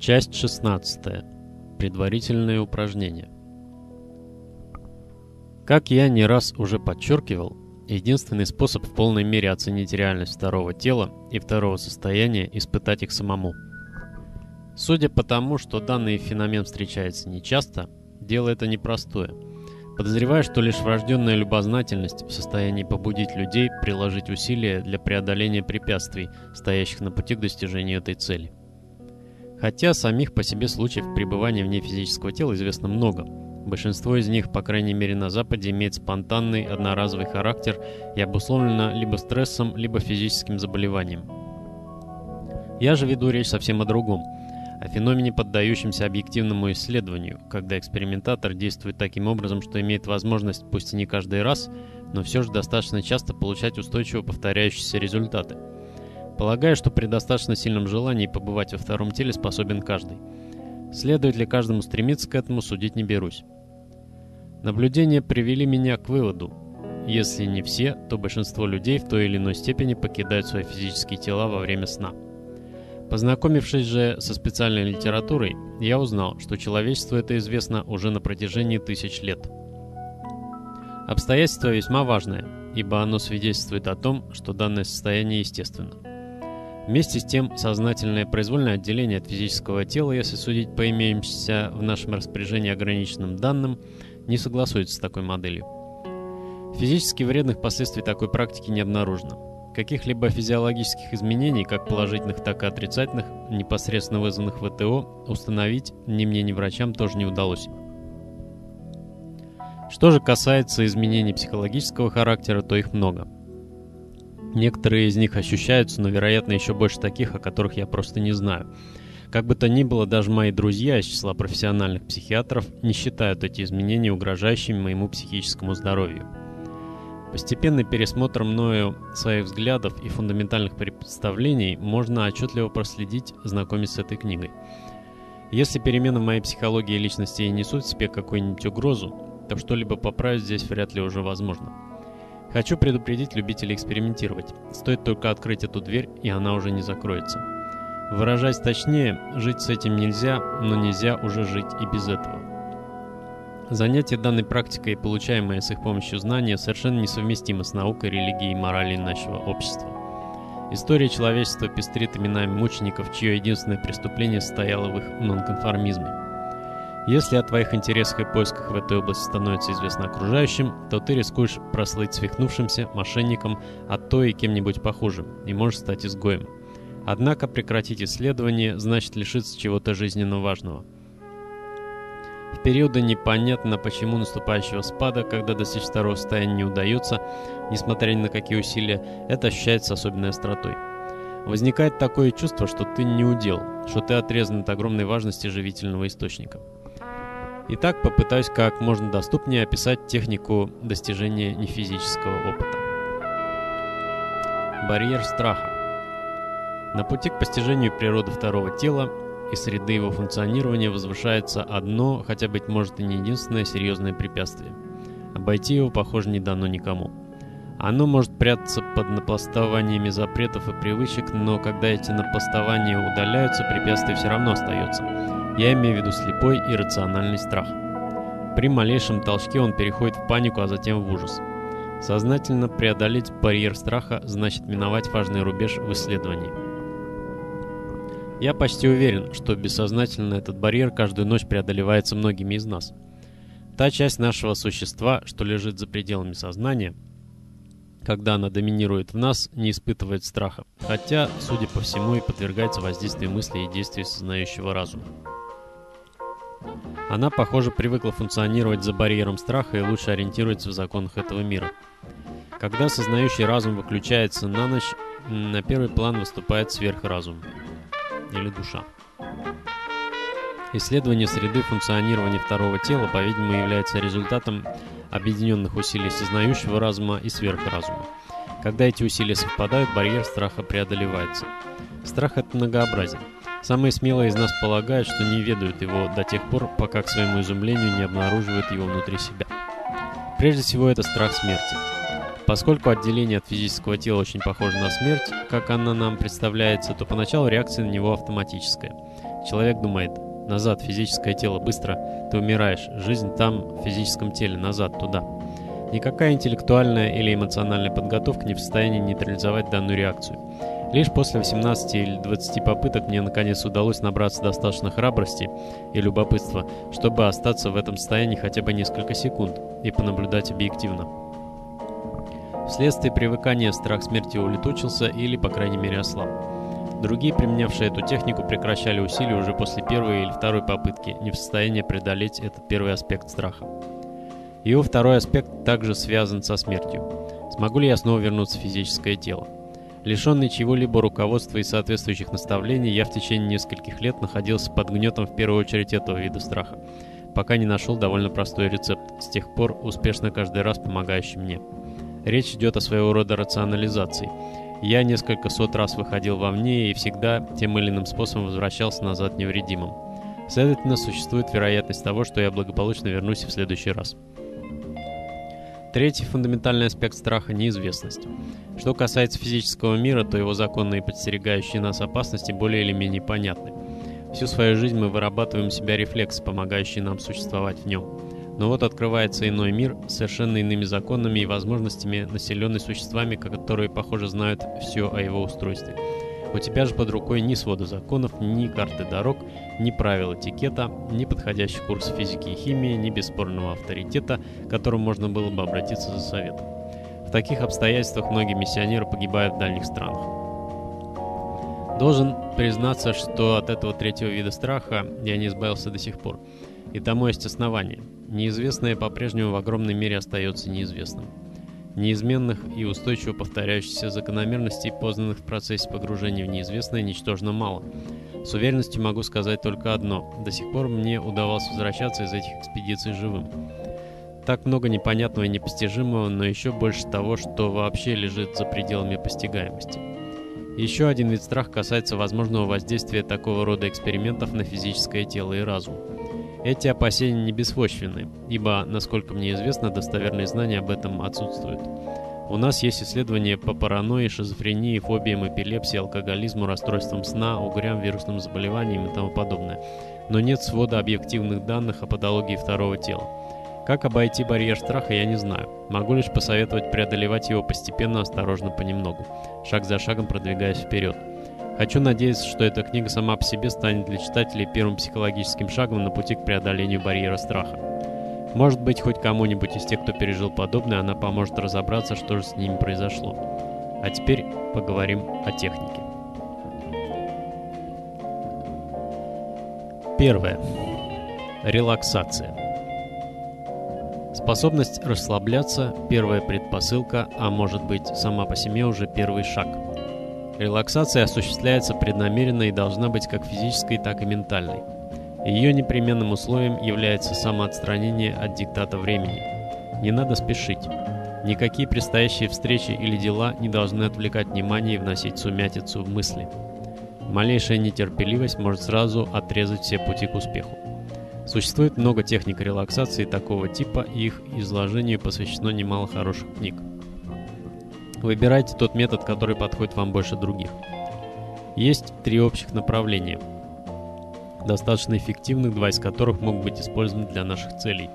Часть 16. Предварительные упражнения. Как я не раз уже подчеркивал, единственный способ в полной мере оценить реальность второго тела и второго состояния – испытать их самому. Судя по тому, что данный феномен встречается нечасто, дело это непростое. Подозреваю, что лишь врожденная любознательность в состоянии побудить людей приложить усилия для преодоления препятствий, стоящих на пути к достижению этой цели. Хотя самих по себе случаев пребывания вне физического тела известно много. Большинство из них, по крайней мере на Западе, имеет спонтанный, одноразовый характер и обусловлено либо стрессом, либо физическим заболеванием. Я же веду речь совсем о другом. О феномене, поддающемся объективному исследованию, когда экспериментатор действует таким образом, что имеет возможность, пусть и не каждый раз, но все же достаточно часто получать устойчиво повторяющиеся результаты – Полагаю, что при достаточно сильном желании побывать во втором теле способен каждый. Следует ли каждому стремиться к этому, судить не берусь. Наблюдения привели меня к выводу. Если не все, то большинство людей в той или иной степени покидают свои физические тела во время сна. Познакомившись же со специальной литературой, я узнал, что человечеству это известно уже на протяжении тысяч лет. Обстоятельство весьма важное, ибо оно свидетельствует о том, что данное состояние естественно. Вместе с тем, сознательное произвольное отделение от физического тела, если судить по имеющимся в нашем распоряжении ограниченным данным, не согласуется с такой моделью. Физически вредных последствий такой практики не обнаружено. Каких-либо физиологических изменений, как положительных, так и отрицательных, непосредственно вызванных ВТО, установить ни мне, ни врачам тоже не удалось. Что же касается изменений психологического характера, то их много – Некоторые из них ощущаются, но, вероятно, еще больше таких, о которых я просто не знаю. Как бы то ни было, даже мои друзья из числа профессиональных психиатров не считают эти изменения угрожающими моему психическому здоровью. Постепенный пересмотр мною своих взглядов и фундаментальных представлений можно отчетливо проследить, знакомясь с этой книгой. Если перемены в моей психологии и личности и несут себе какую-нибудь угрозу, то что-либо поправить здесь вряд ли уже возможно. Хочу предупредить любителей экспериментировать. Стоит только открыть эту дверь, и она уже не закроется. Выражаясь точнее, жить с этим нельзя, но нельзя уже жить и без этого. Занятие данной практикой и получаемые с их помощью знания совершенно несовместимы с наукой, религией и моралью нашего общества. История человечества пестрит именами мучеников, чье единственное преступление состояло в их нонконформизме. Если о твоих интересах и поисках в этой области становится известно окружающим, то ты рискуешь прослыть свихнувшимся, мошенником, а то и кем-нибудь похуже, и можешь стать изгоем. Однако прекратить исследование значит лишиться чего-то жизненно важного. В периоды непонятно почему наступающего спада, когда достичь второго состояния не удается, несмотря ни на какие усилия, это ощущается особенной остротой. Возникает такое чувство, что ты не удел, что ты отрезан от огромной важности живительного источника. Итак, попытаюсь как можно доступнее описать технику достижения нефизического опыта. Барьер страха. На пути к постижению природы второго тела и среды его функционирования возвышается одно, хотя, быть может, и не единственное серьезное препятствие. Обойти его, похоже, не дано никому. Оно может прятаться под напластованиями запретов и привычек, но когда эти напластования удаляются, препятствие все равно остается – я имею в виду слепой и рациональный страх. При малейшем толчке он переходит в панику, а затем в ужас. Сознательно преодолеть барьер страха значит миновать важный рубеж в исследовании. Я почти уверен, что бессознательно этот барьер каждую ночь преодолевается многими из нас. Та часть нашего существа, что лежит за пределами сознания, когда она доминирует в нас, не испытывает страха, хотя, судя по всему, и подвергается воздействию мыслей и действий сознающего разума. Она, похоже, привыкла функционировать за барьером страха и лучше ориентируется в законах этого мира. Когда сознающий разум выключается на ночь, на первый план выступает сверхразум или душа. Исследование среды функционирования второго тела, по-видимому, является результатом объединенных усилий сознающего разума и сверхразума. Когда эти усилия совпадают, барьер страха преодолевается. Страх – это многообразие. Самые смелые из нас полагают, что не ведают его до тех пор, пока к своему изумлению не обнаруживают его внутри себя. Прежде всего, это страх смерти. Поскольку отделение от физического тела очень похоже на смерть, как она нам представляется, то поначалу реакция на него автоматическая. Человек думает, назад, физическое тело, быстро, ты умираешь, жизнь там, в физическом теле, назад, туда. Никакая интеллектуальная или эмоциональная подготовка не в состоянии нейтрализовать данную реакцию. Лишь после 18 или 20 попыток мне наконец удалось набраться достаточно храбрости и любопытства, чтобы остаться в этом состоянии хотя бы несколько секунд и понаблюдать объективно. Вследствие привыкания страх смерти улетучился или, по крайней мере, ослаб. Другие, применявшие эту технику, прекращали усилия уже после первой или второй попытки, не в состоянии преодолеть этот первый аспект страха. Его второй аспект также связан со смертью. Смогу ли я снова вернуться в физическое тело? Лишенный чего-либо руководства и соответствующих наставлений, я в течение нескольких лет находился под гнетом в первую очередь этого вида страха, пока не нашел довольно простой рецепт, с тех пор успешно каждый раз помогающий мне. Речь идет о своего рода рационализации. Я несколько сот раз выходил вовне и всегда тем или иным способом возвращался назад невредимым. Следовательно, существует вероятность того, что я благополучно вернусь в следующий раз. Третий фундаментальный аспект страха – неизвестность. Что касается физического мира, то его законные подстерегающие нас опасности более или менее понятны. Всю свою жизнь мы вырабатываем в себя рефлексы, помогающие нам существовать в нем. Но вот открывается иной мир с совершенно иными законами и возможностями, населенный существами, которые, похоже, знают все о его устройстве. У тебя же под рукой ни свода законов, ни карты дорог, ни правил этикета, ни подходящий курс физики и химии, ни бесспорного авторитета, к которому можно было бы обратиться за советом. В таких обстоятельствах многие миссионеры погибают в дальних странах. Должен признаться, что от этого третьего вида страха я не избавился до сих пор. И тому есть основание. Неизвестное по-прежнему в огромной мере остается неизвестным. Неизменных и устойчиво повторяющихся закономерностей, познанных в процессе погружения в неизвестное, ничтожно мало. С уверенностью могу сказать только одно. До сих пор мне удавалось возвращаться из этих экспедиций живым. Так много непонятного и непостижимого, но еще больше того, что вообще лежит за пределами постигаемости. Еще один вид страха касается возможного воздействия такого рода экспериментов на физическое тело и разум. Эти опасения не беспочвенны, ибо, насколько мне известно, достоверные знания об этом отсутствуют. У нас есть исследования по паранойи, шизофрении, фобиям, эпилепсии, алкоголизму, расстройствам сна, угрям, вирусным заболеваниям и тому подобное. Но нет свода объективных данных о патологии второго тела. Как обойти барьер страха, я не знаю. Могу лишь посоветовать преодолевать его постепенно, осторожно, понемногу, шаг за шагом продвигаясь вперед. Хочу надеяться, что эта книга сама по себе станет для читателей первым психологическим шагом на пути к преодолению барьера страха. Может быть, хоть кому-нибудь из тех, кто пережил подобное, она поможет разобраться, что же с ними произошло. А теперь поговорим о технике. Первое. Релаксация. Способность расслабляться – первая предпосылка, а может быть, сама по себе уже первый шаг – Релаксация осуществляется преднамеренно и должна быть как физической, так и ментальной. Ее непременным условием является самоотстранение от диктата времени. Не надо спешить. Никакие предстоящие встречи или дела не должны отвлекать внимание и вносить сумятицу в мысли. Малейшая нетерпеливость может сразу отрезать все пути к успеху. Существует много техник релаксации такого типа, и их изложению посвящено немало хороших книг. Выбирайте тот метод, который подходит вам больше других. Есть три общих направления, достаточно эффективных, два из которых могут быть использованы для наших целей.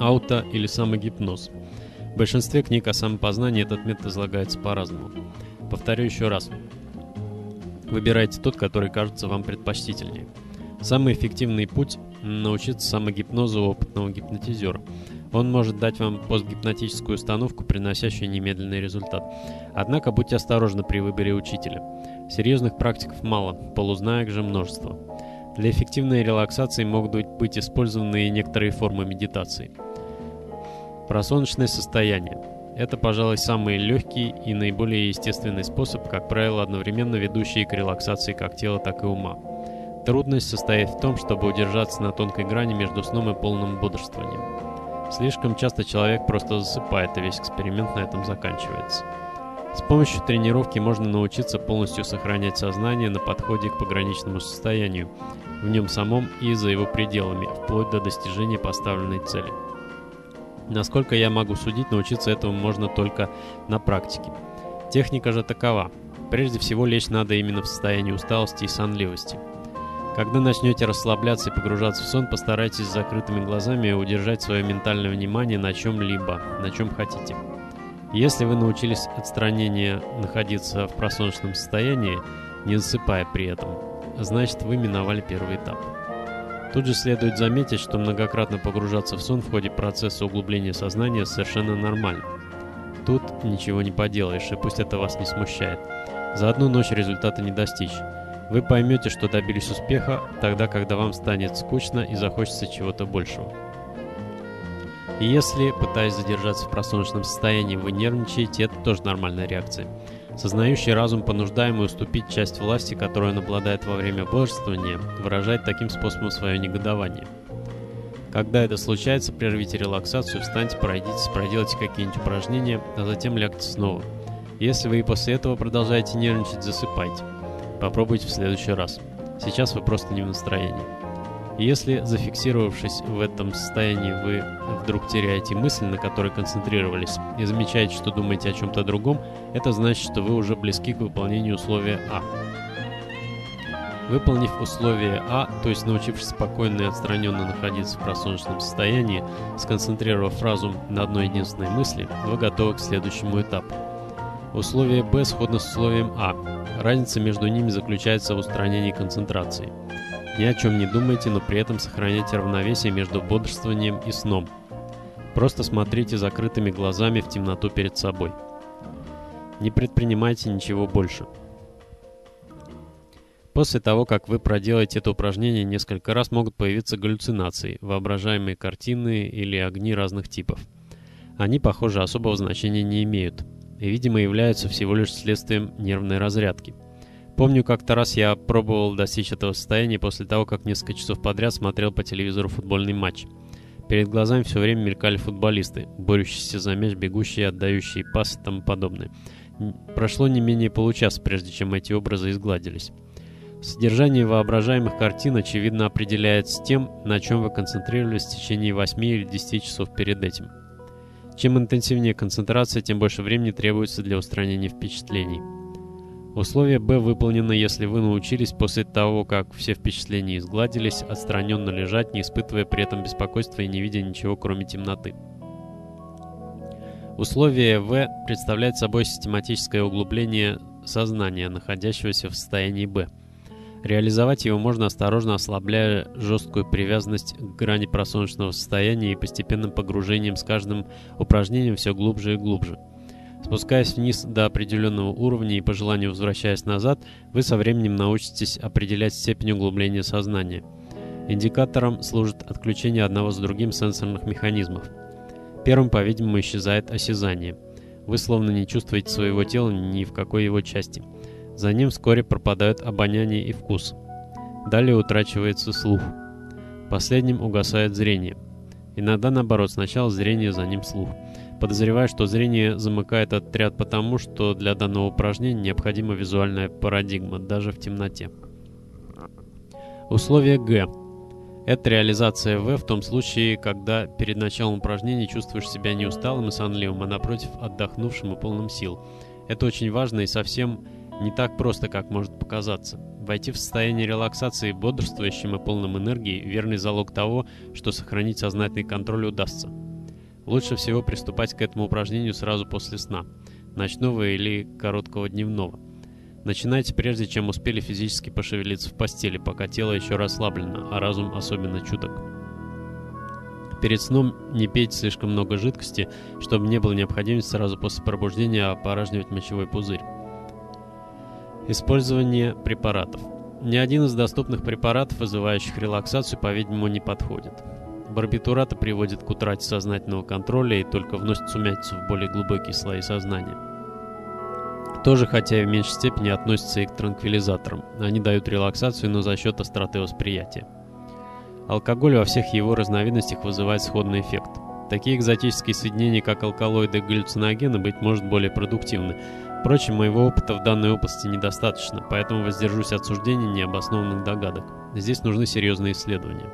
Ауто или самогипноз. В большинстве книг о самопознании этот метод излагается по-разному. Повторю еще раз. Выбирайте тот, который кажется вам предпочтительнее. Самый эффективный путь – научиться самогипнозу опытного гипнотизера – он может дать вам постгипнотическую установку, приносящую немедленный результат. Однако будьте осторожны при выборе учителя. Серьезных практиков мало, полузнаек же множество. Для эффективной релаксации могут быть использованы некоторые формы медитации. Просоночное состояние. Это, пожалуй, самый легкий и наиболее естественный способ, как правило, одновременно ведущий к релаксации как тела, так и ума. Трудность состоит в том, чтобы удержаться на тонкой грани между сном и полным бодрствованием. Слишком часто человек просто засыпает, и весь эксперимент на этом заканчивается. С помощью тренировки можно научиться полностью сохранять сознание на подходе к пограничному состоянию, в нем самом и за его пределами, вплоть до достижения поставленной цели. Насколько я могу судить, научиться этому можно только на практике. Техника же такова. Прежде всего, лечь надо именно в состоянии усталости и сонливости. Когда начнете расслабляться и погружаться в сон, постарайтесь с закрытыми глазами удержать свое ментальное внимание на чем-либо, на чем хотите. Если вы научились отстранение находиться в просоночном состоянии, не засыпая при этом, значит вы миновали первый этап. Тут же следует заметить, что многократно погружаться в сон в ходе процесса углубления сознания совершенно нормально. Тут ничего не поделаешь, и пусть это вас не смущает. За одну ночь результата не достичь. Вы поймете, что добились успеха тогда, когда вам станет скучно и захочется чего-то большего. Если, пытаясь задержаться в просоночном состоянии, вы нервничаете, это тоже нормальная реакция. Сознающий разум, понуждаемый уступить часть власти, которую он обладает во время бодрствования, выражает таким способом свое негодование. Когда это случается, прервите релаксацию, встаньте, пройдитесь, проделайте какие-нибудь упражнения, а затем лягте снова. Если вы и после этого продолжаете нервничать, засыпайте. Попробуйте в следующий раз. Сейчас вы просто не в настроении. Если, зафиксировавшись в этом состоянии, вы вдруг теряете мысль, на которой концентрировались, и замечаете, что думаете о чем-то другом, это значит, что вы уже близки к выполнению условия А. Выполнив условие А, то есть научившись спокойно и отстраненно находиться в просоночном состоянии, сконцентрировав разум на одной единственной мысли, вы готовы к следующему этапу. Условие Б сходно с условием А. Разница между ними заключается в устранении концентрации. Ни о чем не думайте, но при этом сохраняйте равновесие между бодрствованием и сном. Просто смотрите закрытыми глазами в темноту перед собой. Не предпринимайте ничего больше. После того, как вы проделаете это упражнение несколько раз, могут появиться галлюцинации, воображаемые картины или огни разных типов. Они, похоже, особого значения не имеют и, видимо, являются всего лишь следствием нервной разрядки – Помню, как-то раз я пробовал достичь этого состояния после того, как несколько часов подряд смотрел по телевизору футбольный матч. Перед глазами все время мелькали футболисты, борющиеся за мяч, бегущие, отдающие пасы и тому подобное. Прошло не менее получаса, прежде чем эти образы изгладились. Содержание воображаемых картин, очевидно, определяется тем, на чем вы концентрировались в течение 8 или 10 часов перед этим. Чем интенсивнее концентрация, тем больше времени требуется для устранения впечатлений. Условие Б выполнено, если вы научились после того, как все впечатления изгладились, отстраненно лежать, не испытывая при этом беспокойства и не видя ничего, кроме темноты. Условие В представляет собой систематическое углубление сознания, находящегося в состоянии Б. Реализовать его можно осторожно ослабляя жесткую привязанность к грани просоночного состояния и постепенным погружением с каждым упражнением все глубже и глубже. Спускаясь вниз до определенного уровня и по желанию возвращаясь назад, вы со временем научитесь определять степень углубления сознания. Индикатором служит отключение одного с другим сенсорных механизмов. Первым, по-видимому, исчезает осязание. Вы словно не чувствуете своего тела ни в какой его части. За ним вскоре пропадают обоняние и вкус. Далее утрачивается слух. Последним угасает зрение. Иногда наоборот, сначала зрение, за ним слух. Подозреваю, что зрение замыкает отряд потому, что для данного упражнения необходима визуальная парадигма, даже в темноте. Условие Г. Это реализация В в том случае, когда перед началом упражнения чувствуешь себя не усталым и сонливым, а напротив отдохнувшим и полным сил. Это очень важно и совсем не так просто, как может показаться. Войти в состояние релаксации бодрствующим и полным энергии – верный залог того, что сохранить сознательный контроль удастся. Лучше всего приступать к этому упражнению сразу после сна, ночного или короткого дневного. Начинайте прежде, чем успели физически пошевелиться в постели, пока тело еще расслаблено, а разум особенно чуток. Перед сном не пейте слишком много жидкости, чтобы не было необходимости сразу после пробуждения опоражнивать мочевой пузырь. Использование препаратов. Ни один из доступных препаратов, вызывающих релаксацию, по-видимому, не подходит. Барбитураты приводит к утрате сознательного контроля и только вносит сумятицу в более глубокие слои сознания. Тоже, хотя и в меньшей степени, относятся и к транквилизаторам. Они дают релаксацию, но за счет остроты восприятия. Алкоголь во всех его разновидностях вызывает сходный эффект. Такие экзотические соединения, как алкалоиды и галлюциногены, быть может более продуктивны. Впрочем, моего опыта в данной области недостаточно, поэтому воздержусь от суждений необоснованных догадок. Здесь нужны серьезные исследования.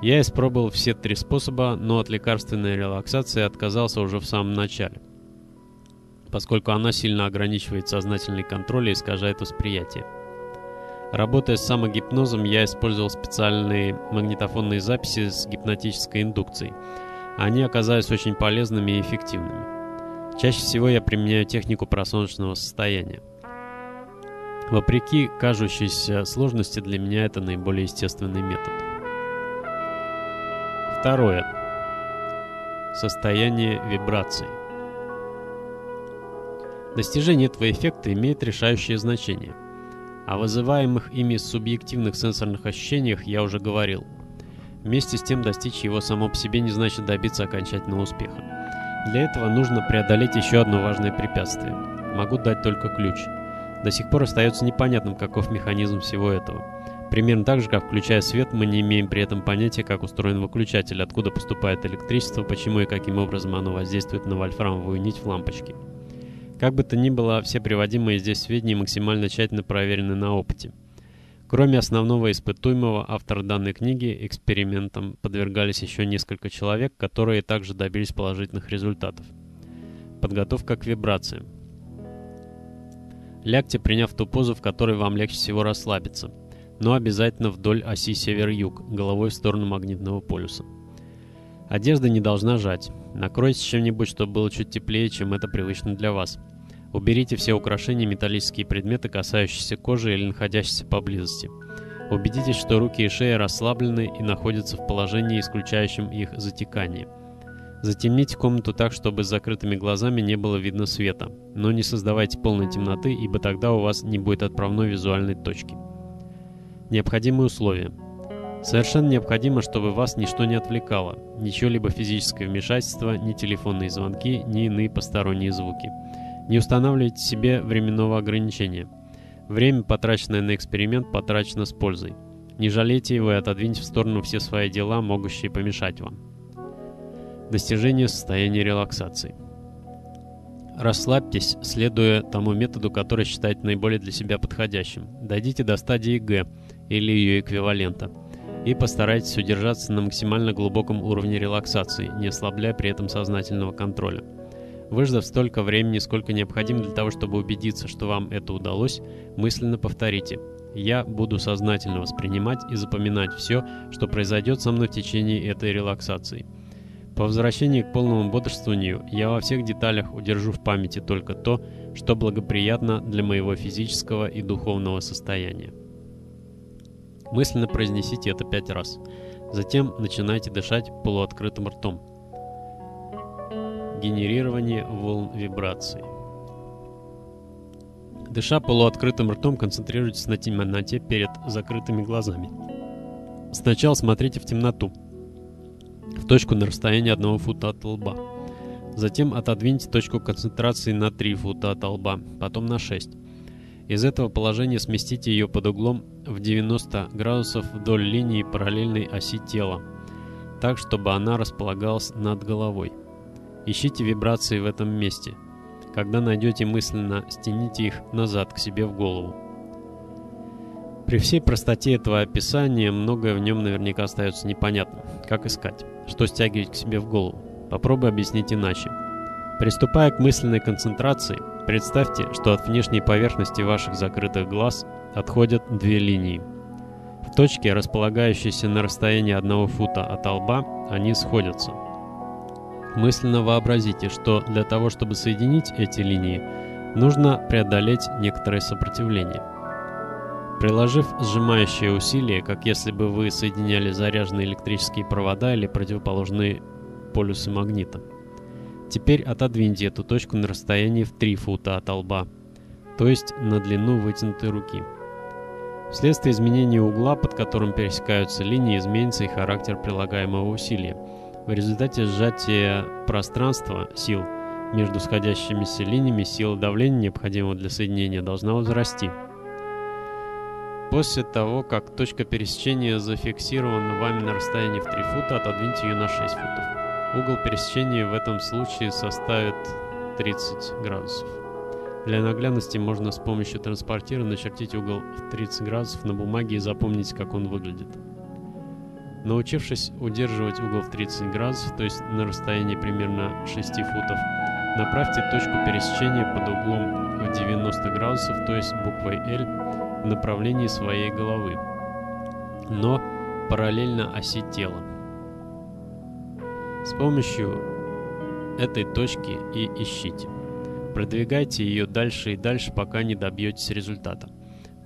Я испробовал все три способа, но от лекарственной релаксации отказался уже в самом начале. поскольку она сильно ограничивает сознательный контроль и искажает восприятие. Работая с самогипнозом, я использовал специальные магнитофонные записи с гипнотической индукцией. Они оказались очень полезными и эффективными. Чаще всего я применяю технику просоночного состояния. Вопреки кажущейся сложности, для меня это наиболее естественный метод. Второе. Состояние вибраций. Достижение этого эффекта имеет решающее значение. О вызываемых ими субъективных сенсорных ощущениях я уже говорил. Вместе с тем достичь его само по себе не значит добиться окончательного успеха. Для этого нужно преодолеть еще одно важное препятствие. Могу дать только ключ – до сих пор остается непонятным, каков механизм всего этого. Примерно так же, как включая свет, мы не имеем при этом понятия, как устроен выключатель, откуда поступает электричество, почему и каким образом оно воздействует на вольфрамовую нить в лампочке. Как бы то ни было, все приводимые здесь сведения максимально тщательно проверены на опыте. Кроме основного испытуемого, автор данной книги экспериментам подвергались еще несколько человек, которые также добились положительных результатов. Подготовка к вибрациям. Лягте, приняв ту позу, в которой вам легче всего расслабиться, но обязательно вдоль оси север-юг, головой в сторону магнитного полюса. Одежда не должна жать. Накройтесь чем-нибудь, чтобы было чуть теплее, чем это привычно для вас. Уберите все украшения и металлические предметы, касающиеся кожи или находящиеся поблизости. Убедитесь, что руки и шея расслаблены и находятся в положении, исключающем их затекание. Затемните комнату так, чтобы с закрытыми глазами не было видно света, но не создавайте полной темноты, ибо тогда у вас не будет отправной визуальной точки. Необходимые условия. Совершенно необходимо, чтобы вас ничто не отвлекало, ни чье-либо физическое вмешательство, ни телефонные звонки, ни иные посторонние звуки. Не устанавливайте себе временного ограничения. Время, потраченное на эксперимент, потрачено с пользой. Не жалейте его и отодвиньте в сторону все свои дела, могущие помешать вам. Достижение состояния релаксации. Расслабьтесь, следуя тому методу, который считаете наиболее для себя подходящим. Дойдите до стадии Г или ее эквивалента и постарайтесь удержаться на максимально глубоком уровне релаксации, не ослабляя при этом сознательного контроля. Выждав столько времени, сколько необходимо для того, чтобы убедиться, что вам это удалось, мысленно повторите «Я буду сознательно воспринимать и запоминать все, что произойдет со мной в течение этой релаксации». По возвращении к полному бодрствованию я во всех деталях удержу в памяти только то, что благоприятно для моего физического и духовного состояния. Мысленно произнесите это пять раз. Затем начинайте дышать полуоткрытым ртом. Генерирование волн вибраций. Дыша полуоткрытым ртом, концентрируйтесь на темноте перед закрытыми глазами. Сначала смотрите в темноту в точку на расстоянии 1 фута от лба. Затем отодвиньте точку концентрации на 3 фута от лба, потом на 6. Из этого положения сместите ее под углом в 90 градусов вдоль линии параллельной оси тела, так, чтобы она располагалась над головой. Ищите вибрации в этом месте. Когда найдете мысленно, стяните их назад к себе в голову. При всей простоте этого описания, многое в нем наверняка остается непонятным. Как искать? Что стягивать к себе в голову? Попробуй объяснить иначе. Приступая к мысленной концентрации, представьте, что от внешней поверхности ваших закрытых глаз отходят две линии. В точке, располагающейся на расстоянии одного фута от лба, они сходятся. Мысленно вообразите, что для того, чтобы соединить эти линии, нужно преодолеть некоторое сопротивление – Приложив сжимающее усилие, как если бы вы соединяли заряженные электрические провода или противоположные полюсы магнита. Теперь отодвиньте эту точку на расстоянии в 3 фута от лба, то есть на длину вытянутой руки. Вследствие изменения угла, под которым пересекаются линии, изменится и характер прилагаемого усилия. В результате сжатия пространства сил между сходящимися линиями сила давления, необходимого для соединения, должна возрасти. После того, как точка пересечения зафиксирована вами на расстоянии в 3 фута, отодвиньте ее на 6 футов. Угол пересечения в этом случае составит 30 градусов. Для наглядности можно с помощью транспортира начертить угол в 30 градусов на бумаге и запомнить, как он выглядит. Научившись удерживать угол в 30 градусов, то есть на расстоянии примерно 6 футов, Направьте точку пересечения под углом в 90 градусов, то есть буквой L, в направлении своей головы, но параллельно оси тела. С помощью этой точки и ищите. Продвигайте ее дальше и дальше, пока не добьетесь результата.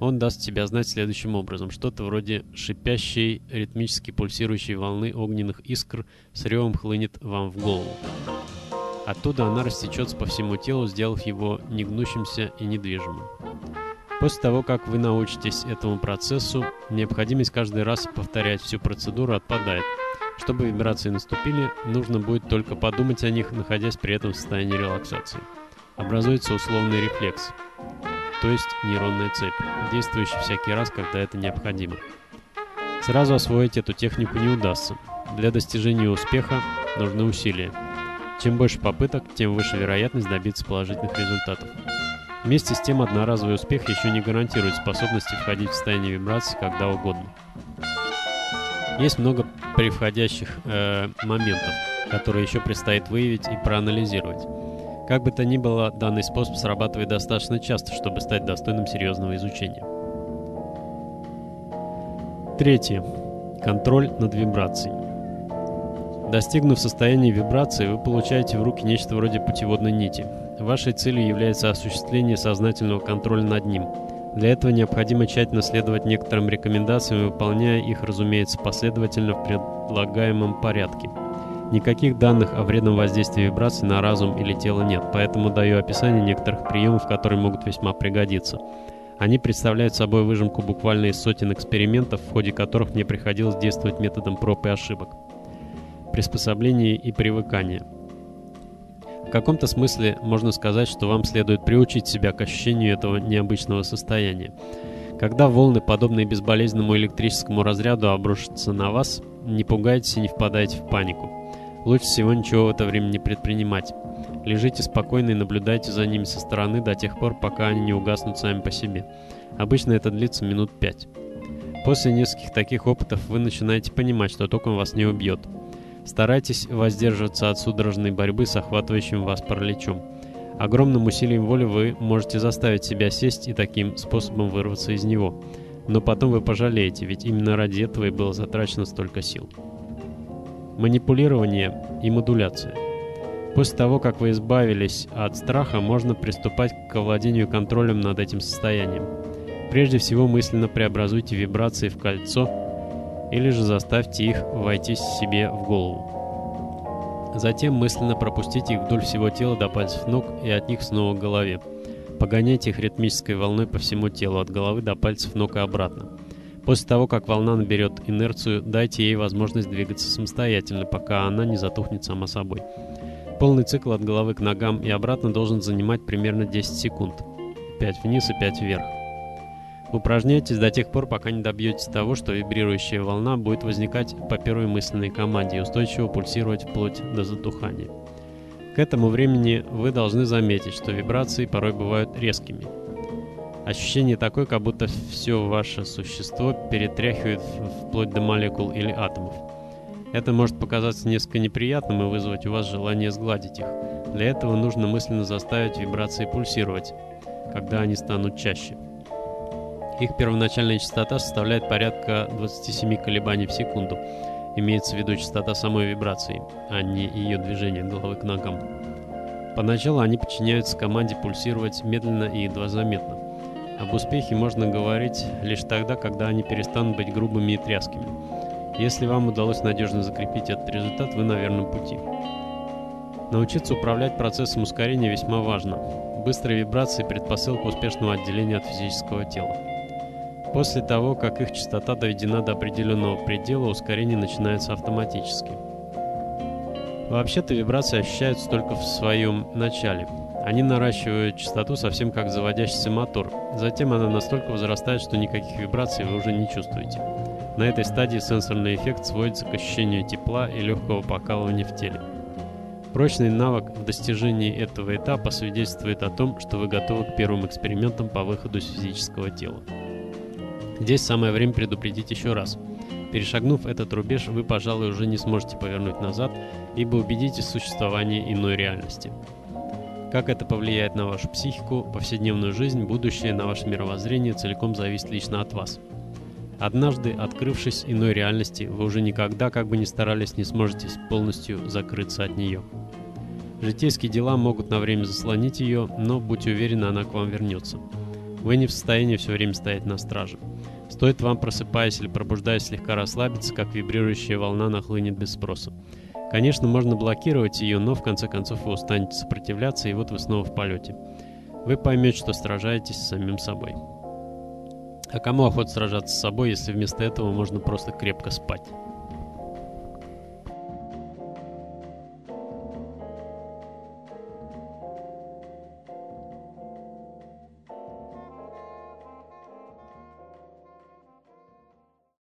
Он даст себя знать следующим образом. Что-то вроде шипящей, ритмически пульсирующей волны огненных искр с ревом хлынет вам в голову. Оттуда она растечется по всему телу, сделав его негнущимся и недвижимым. После того, как вы научитесь этому процессу, необходимость каждый раз повторять всю процедуру отпадает. Чтобы вибрации наступили, нужно будет только подумать о них, находясь при этом в состоянии релаксации. Образуется условный рефлекс, то есть нейронная цепь, действующая всякий раз, когда это необходимо. Сразу освоить эту технику не удастся. Для достижения успеха нужны усилия. Чем больше попыток, тем выше вероятность добиться положительных результатов. Вместе с тем, одноразовый успех еще не гарантирует способности входить в состояние вибрации когда угодно. Есть много превходящих э, моментов, которые еще предстоит выявить и проанализировать. Как бы то ни было, данный способ срабатывает достаточно часто, чтобы стать достойным серьезного изучения. Третье. Контроль над вибрацией. Достигнув состояния вибрации, вы получаете в руки нечто вроде путеводной нити. Вашей целью является осуществление сознательного контроля над ним. Для этого необходимо тщательно следовать некоторым рекомендациям, выполняя их, разумеется, последовательно в предлагаемом порядке. Никаких данных о вредном воздействии вибраций на разум или тело нет, поэтому даю описание некоторых приемов, которые могут весьма пригодиться. Они представляют собой выжимку буквально из сотен экспериментов, в ходе которых мне приходилось действовать методом проб и ошибок приспособление и привыкание. В каком-то смысле можно сказать, что вам следует приучить себя к ощущению этого необычного состояния. Когда волны, подобные безболезненному электрическому разряду, обрушатся на вас, не пугайтесь и не впадайте в панику. Лучше всего ничего в это время не предпринимать. Лежите спокойно и наблюдайте за ними со стороны до тех пор, пока они не угаснут сами по себе. Обычно это длится минут пять. После нескольких таких опытов вы начинаете понимать, что током вас не убьет. Старайтесь воздерживаться от судорожной борьбы с охватывающим вас параличом. Огромным усилием воли вы можете заставить себя сесть и таким способом вырваться из него. Но потом вы пожалеете, ведь именно ради этого и было затрачено столько сил. Манипулирование и модуляция. После того, как вы избавились от страха, можно приступать к овладению контролем над этим состоянием. Прежде всего мысленно преобразуйте вибрации в кольцо – или же заставьте их войти себе в голову. Затем мысленно пропустите их вдоль всего тела до пальцев ног и от них снова к голове. Погоняйте их ритмической волной по всему телу, от головы до пальцев ног и обратно. После того, как волна наберет инерцию, дайте ей возможность двигаться самостоятельно, пока она не затухнет сама собой. Полный цикл от головы к ногам и обратно должен занимать примерно 10 секунд. 5 вниз и 5 вверх. Упражняйтесь до тех пор, пока не добьетесь того, что вибрирующая волна будет возникать по первой мысленной команде и устойчиво пульсировать вплоть до затухания. К этому времени вы должны заметить, что вибрации порой бывают резкими. Ощущение такое, как будто все ваше существо перетряхивает вплоть до молекул или атомов. Это может показаться несколько неприятным и вызвать у вас желание сгладить их. Для этого нужно мысленно заставить вибрации пульсировать, когда они станут чаще. Их первоначальная частота составляет порядка 27 колебаний в секунду. Имеется в виду частота самой вибрации, а не ее движения головы к ногам. Поначалу они подчиняются команде пульсировать медленно и едва заметно. Об успехе можно говорить лишь тогда, когда они перестанут быть грубыми и тряскими. Если вам удалось надежно закрепить этот результат, вы на верном пути. Научиться управлять процессом ускорения весьма важно. Быстрые вибрации – предпосылка успешного отделения от физического тела. После того, как их частота доведена до определенного предела, ускорение начинается автоматически. Вообще-то вибрации ощущаются только в своем начале. Они наращивают частоту совсем как заводящийся мотор. Затем она настолько возрастает, что никаких вибраций вы уже не чувствуете. На этой стадии сенсорный эффект сводится к ощущению тепла и легкого покалывания в теле. Прочный навык в достижении этого этапа свидетельствует о том, что вы готовы к первым экспериментам по выходу из физического тела. Здесь самое время предупредить еще раз. Перешагнув этот рубеж, вы, пожалуй, уже не сможете повернуть назад, ибо убедитесь в существовании иной реальности. Как это повлияет на вашу психику, повседневную жизнь, будущее, на ваше мировоззрение, целиком зависит лично от вас. Однажды, открывшись иной реальности, вы уже никогда, как бы ни старались, не сможете полностью закрыться от нее. Житейские дела могут на время заслонить ее, но будьте уверены, она к вам вернется. Вы не в состоянии все время стоять на страже. Стоит вам, просыпаясь или пробуждаясь, слегка расслабиться, как вибрирующая волна нахлынет без спроса. Конечно, можно блокировать ее, но в конце концов вы устанете сопротивляться, и вот вы снова в полете. Вы поймете, что сражаетесь с самим собой. А кому охота сражаться с собой, если вместо этого можно просто крепко спать?